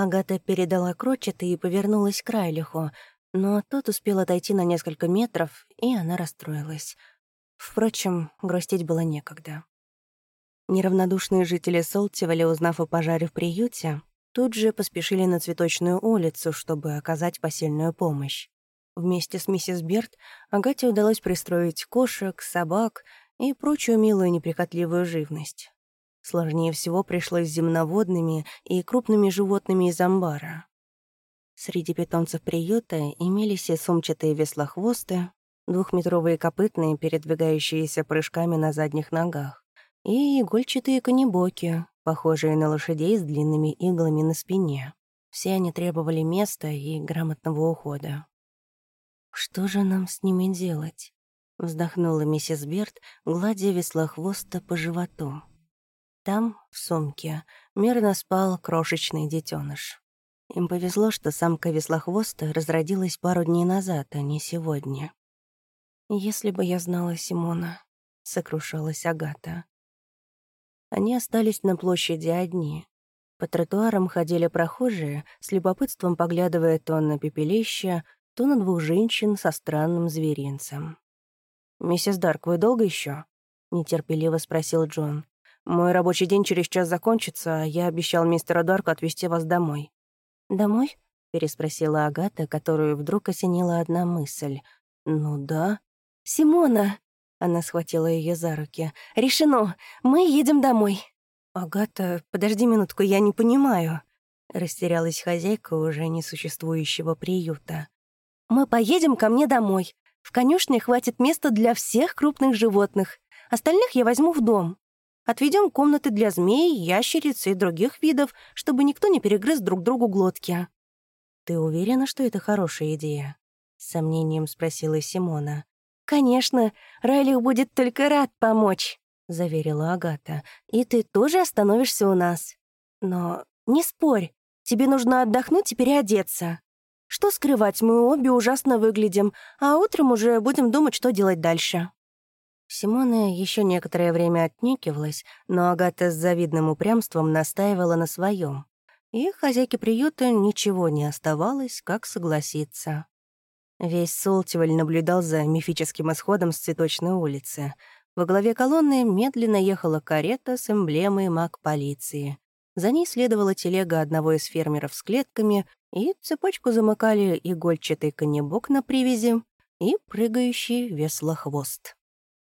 Агата передала крочет и повернулась к Райлиху, но тот успел отойти на несколько метров, и она расстроилась. Впрочем, грустить было некогда. Неравнодушные жители Солтивали, узнав о пожаре в приюте, тут же поспешили на Цветочную улицу, чтобы оказать посильную помощь. Вместе с миссис Берт Агате удалось пристроить кошек, собак и прочую милую неприхотливую живность. Сложнее всего пришлось с земноводными и крупными животными из амбара. Среди питомцев приюта имелись и сумчатые веслохвосты, двухметровые копытные, передвигающиеся прыжками на задних ногах, и игольчатые конебоки, похожие на лошадей с длинными иглами на спине. Все они требовали места и грамотного ухода. «Что же нам с ними делать?» — вздохнула миссис Берт, гладя веслохвоста по животу. Там, в сумке, мирно спал крошечный детеныш. Им повезло, что самка веслохвоста разродилась пару дней назад, а не сегодня. «Если бы я знала Симона», — сокрушалась Агата. Они остались на площади одни. По тротуарам ходили прохожие, с любопытством поглядывая то на пепелище, то на двух женщин со странным зверинцем. «Миссис Дарк, вы долго еще? нетерпеливо спросил Джон. Мой рабочий день через час закончится, а я обещал мистеру Дарку отвезти вас домой». «Домой?» — переспросила Агата, которую вдруг осенила одна мысль. «Ну да». «Симона!» — она схватила ее за руки. «Решено! Мы едем домой!» «Агата, подожди минутку, я не понимаю», — растерялась хозяйка уже несуществующего приюта. «Мы поедем ко мне домой. В конюшне хватит места для всех крупных животных. Остальных я возьму в дом. Отведем комнаты для змей, ящериц и других видов, чтобы никто не перегрыз друг другу глотки». «Ты уверена, что это хорошая идея?» — с сомнением спросила Симона. «Конечно, Райлих будет только рад помочь», — заверила Агата. «И ты тоже остановишься у нас. Но не спорь, тебе нужно отдохнуть и переодеться. Что скрывать, мы обе ужасно выглядим, а утром уже будем думать, что делать дальше». Симона еще некоторое время отнекивалась, но Агата с завидным упрямством настаивала на своем. И хозяйке приюта ничего не оставалось, как согласиться. Весь Солтиваль наблюдал за мифическим исходом с цветочной улицы. Во главе колонны медленно ехала карета с эмблемой маг полиции. За ней следовала телега одного из фермеров с клетками, и цепочку замыкали игольчатый конебок на привязи и прыгающий веслохвост.